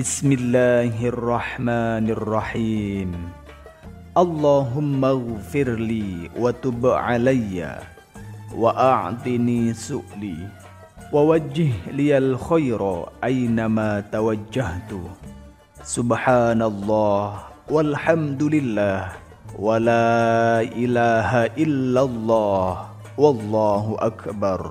Bismillahirrahmanirrahim. Allahumma gfirli wa tub alayya wa a'tini su'li wa wajjih liyal khaira aynama tawajjahtu. Subhanallah walhamdulillah wa la ilaha illallah wallahu akbar.